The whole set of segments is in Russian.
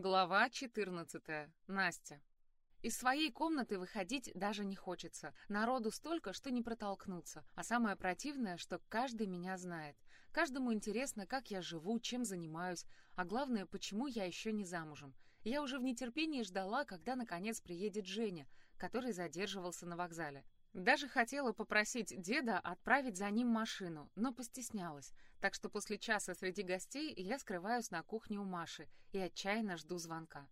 Глава 14. Настя. Из своей комнаты выходить даже не хочется. Народу столько, что не протолкнуться. А самое противное, что каждый меня знает. Каждому интересно, как я живу, чем занимаюсь, а главное, почему я еще не замужем. Я уже в нетерпении ждала, когда наконец приедет Женя, который задерживался на вокзале. Даже хотела попросить деда отправить за ним машину, но постеснялась. Так что после часа среди гостей я скрываюсь на кухне у Маши и отчаянно жду звонка.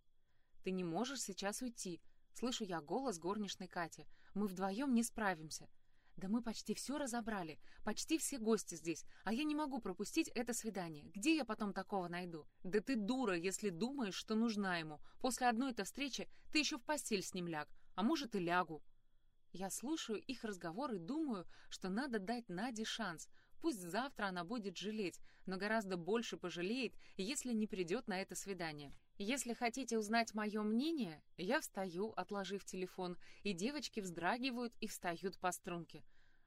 «Ты не можешь сейчас уйти», — слышу я голос горничной Кати. «Мы вдвоем не справимся». «Да мы почти все разобрали, почти все гости здесь, а я не могу пропустить это свидание. Где я потом такого найду?» «Да ты дура, если думаешь, что нужна ему. После одной-то встречи ты еще в постель с ним ляг, а может и лягу». Я слушаю их разговор и думаю, что надо дать Наде шанс. Пусть завтра она будет жалеть, но гораздо больше пожалеет, если не придет на это свидание. Если хотите узнать мое мнение, я встаю, отложив телефон, и девочки вздрагивают и встают по струнке.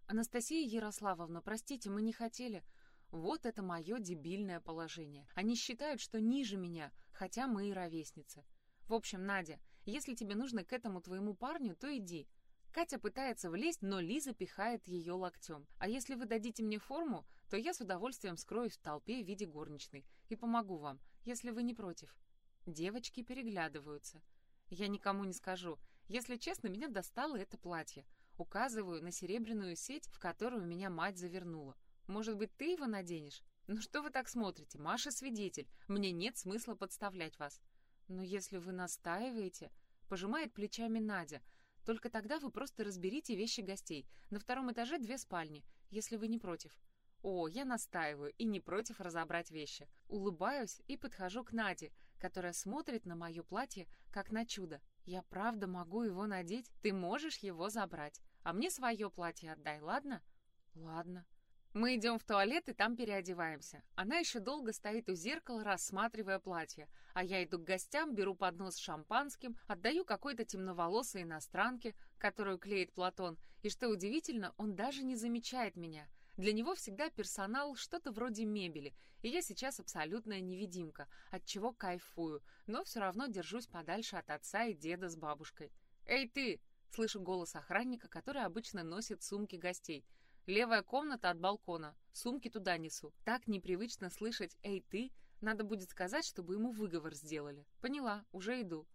«Анастасия Ярославовна, простите, мы не хотели...» Вот это мое дебильное положение. Они считают, что ниже меня, хотя мы и ровесницы. В общем, Надя, если тебе нужно к этому твоему парню, то иди. Катя пытается влезть, но Лиза пихает ее локтем. А если вы дадите мне форму, то я с удовольствием скроюсь в толпе в виде горничной и помогу вам, если вы не против. Девочки переглядываются. Я никому не скажу. Если честно, меня достало это платье. Указываю на серебряную сеть, в которую меня мать завернула. Может быть, ты его наденешь? Ну что вы так смотрите? Маша свидетель. Мне нет смысла подставлять вас. Но если вы настаиваете... Пожимает плечами Надя, только тогда вы просто разберите вещи гостей. На втором этаже две спальни, если вы не против. О, я настаиваю и не против разобрать вещи. Улыбаюсь и подхожу к Наде, которая смотрит на мое платье, как на чудо. Я правда могу его надеть? Ты можешь его забрать. А мне свое платье отдай, ладно? Ладно. Мы идем в туалет и там переодеваемся. Она еще долго стоит у зеркала, рассматривая платье, а я иду к гостям, беру поднос с шампанским, отдаю какой-то темноволосой иностранке, которую клеит Платон, и, что удивительно, он даже не замечает меня. Для него всегда персонал что-то вроде мебели, и я сейчас абсолютная невидимка, от чего кайфую, но все равно держусь подальше от отца и деда с бабушкой. «Эй, ты!» — слышу голос охранника, который обычно носит сумки гостей — Левая комната от балкона. Сумки туда несу. Так непривычно слышать «Эй, ты!» Надо будет сказать, чтобы ему выговор сделали. Поняла, уже иду.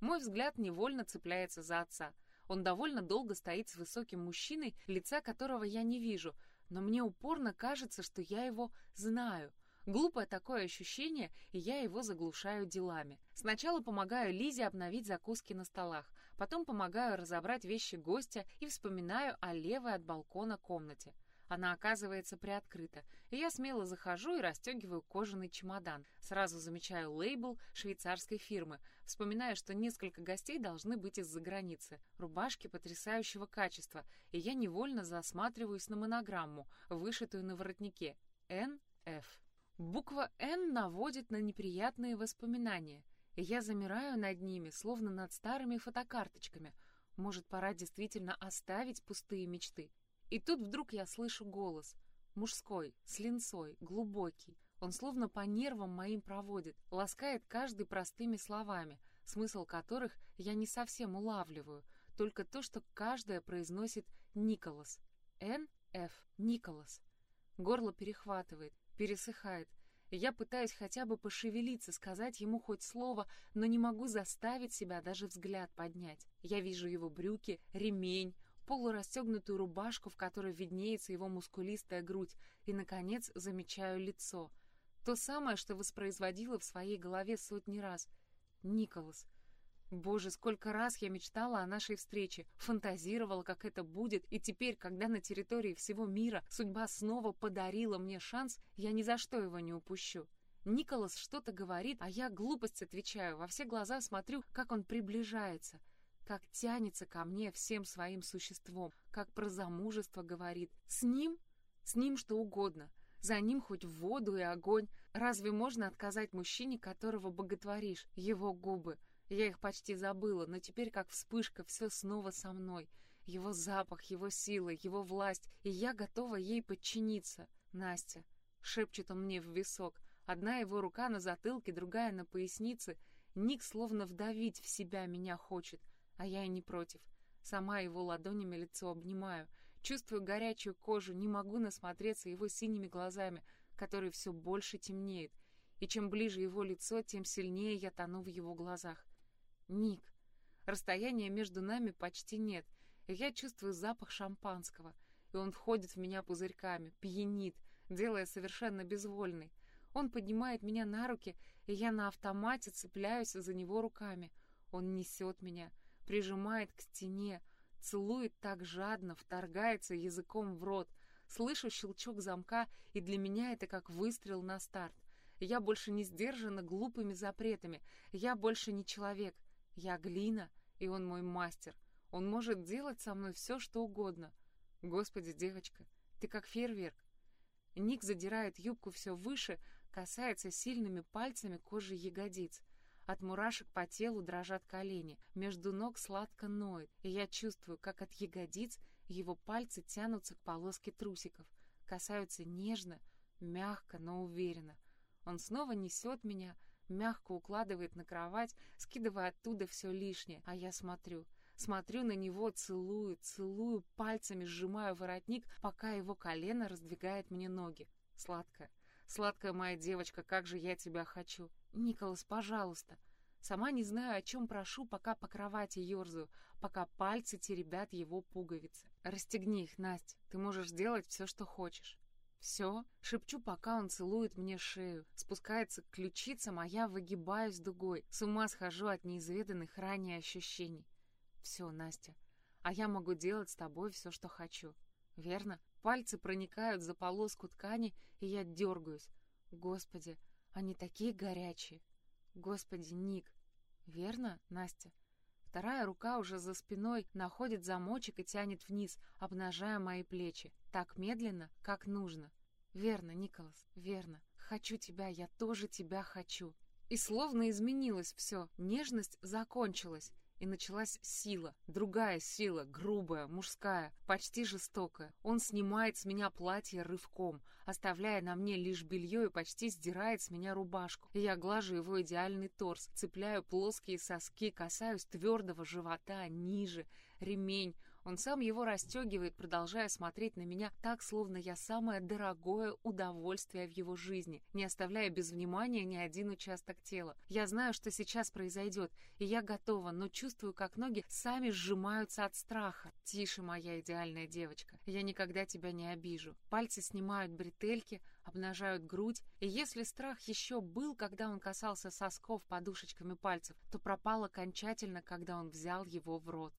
Мой взгляд невольно цепляется за отца. Он довольно долго стоит с высоким мужчиной, лица которого я не вижу, но мне упорно кажется, что я его знаю. Глупое такое ощущение, и я его заглушаю делами. Сначала помогаю Лизе обновить закуски на столах, потом помогаю разобрать вещи гостя и вспоминаю о левой от балкона комнате. Она оказывается приоткрыта, и я смело захожу и расстегиваю кожаный чемодан. Сразу замечаю лейбл швейцарской фирмы, вспоминаю, что несколько гостей должны быть из-за границы. Рубашки потрясающего качества, и я невольно засматриваюсь на монограмму, вышитую на воротнике. Н.Ф. Буква «Н» наводит на неприятные воспоминания, и я замираю над ними, словно над старыми фотокарточками. Может, пора действительно оставить пустые мечты. И тут вдруг я слышу голос. Мужской, с линцой, глубокий. Он словно по нервам моим проводит, ласкает каждый простыми словами, смысл которых я не совсем улавливаю, только то, что каждая произносит «Николас». Н.Ф. Николас. Горло перехватывает, пересыхает. Я пытаюсь хотя бы пошевелиться, сказать ему хоть слово, но не могу заставить себя даже взгляд поднять. Я вижу его брюки, ремень, полурастегнутую рубашку, в которой виднеется его мускулистая грудь, и, наконец, замечаю лицо. То самое, что воспроизводила в своей голове сотни раз. Николас. Боже, сколько раз я мечтала о нашей встрече, фантазировала, как это будет, и теперь, когда на территории всего мира судьба снова подарила мне шанс, я ни за что его не упущу. Николас что-то говорит, а я глупость отвечаю, во все глаза смотрю, как он приближается, как тянется ко мне всем своим существом, как про замужество говорит. С ним? С ним что угодно. За ним хоть воду и огонь. Разве можно отказать мужчине, которого боготворишь, его губы? Я их почти забыла, но теперь как вспышка все снова со мной. Его запах, его сила, его власть, и я готова ей подчиниться. Настя. Шепчет он мне в висок. Одна его рука на затылке, другая на пояснице. Ник словно вдавить в себя меня хочет, а я и не против. Сама его ладонями лицо обнимаю, чувствую горячую кожу, не могу насмотреться его синими глазами, которые все больше темнеют, и чем ближе его лицо, тем сильнее я тону в его глазах. Ник. Расстояния между нами почти нет, и я чувствую запах шампанского, и он входит в меня пузырьками, пьянит, делая совершенно безвольной. Он поднимает меня на руки, и я на автомате цепляюсь за него руками. Он несет меня, прижимает к стене, целует так жадно, вторгается языком в рот. Слышу щелчок замка, и для меня это как выстрел на старт. Я больше не сдержана глупыми запретами. Я больше не человек. Я глина, и он мой мастер. Он может делать со мной все, что угодно. Господи, девочка, ты как фейерверк. Ник задирает юбку все выше, касается сильными пальцами кожи ягодиц. От мурашек по телу дрожат колени, между ног сладко ноет, и я чувствую, как от ягодиц его пальцы тянутся к полоске трусиков, касаются нежно, мягко, но уверенно. Он снова несет меня, мягко укладывает на кровать, скидывая оттуда все лишнее, а я смотрю. Смотрю на него, целую, целую, пальцами сжимаю воротник, пока его колено раздвигает мне ноги. Сладкая, сладкая моя девочка, как же я тебя хочу. Николас, пожалуйста. Сама не знаю, о чем прошу, пока по кровати ерзаю, пока пальцы теребят его пуговицы. Расстегни их, Настя, ты можешь делать все, что хочешь. «Все?» — шепчу, пока он целует мне шею. Спускается к ключицам, а я выгибаюсь дугой. С ума схожу от неизведанных ранее ощущений. «Все, Настя, а я могу делать с тобой все, что хочу. Верно?» Пальцы проникают за полоску ткани, и я дергаюсь. Господи, они такие горячие. Господи, Ник. Верно, Настя? Вторая рука уже за спиной находит замочек и тянет вниз, обнажая мои плечи. Так медленно, как нужно. Верно, Николас, верно. Хочу тебя, я тоже тебя хочу. И словно изменилось все. Нежность закончилась и началась сила. Другая сила, грубая, мужская, почти жестокая. Он снимает с меня платье рывком, оставляя на мне лишь белье и почти сдирает с меня рубашку. Я глажу его идеальный торс, цепляю плоские соски, касаюсь твердого живота, ниже, ремень, он сам его расстегивает, продолжая смотреть на меня так, словно я самое дорогое удовольствие в его жизни, не оставляя без внимания ни один участок тела. Я знаю, что сейчас произойдет, и я готова, но чувствую, как ноги сами сжимаются от страха. Тише, моя идеальная девочка, я никогда тебя не обижу. Пальцы снимают бретельки, обнажают грудь, и если страх еще был, когда он касался сосков подушечками пальцев, то пропал окончательно, когда он взял его в рот.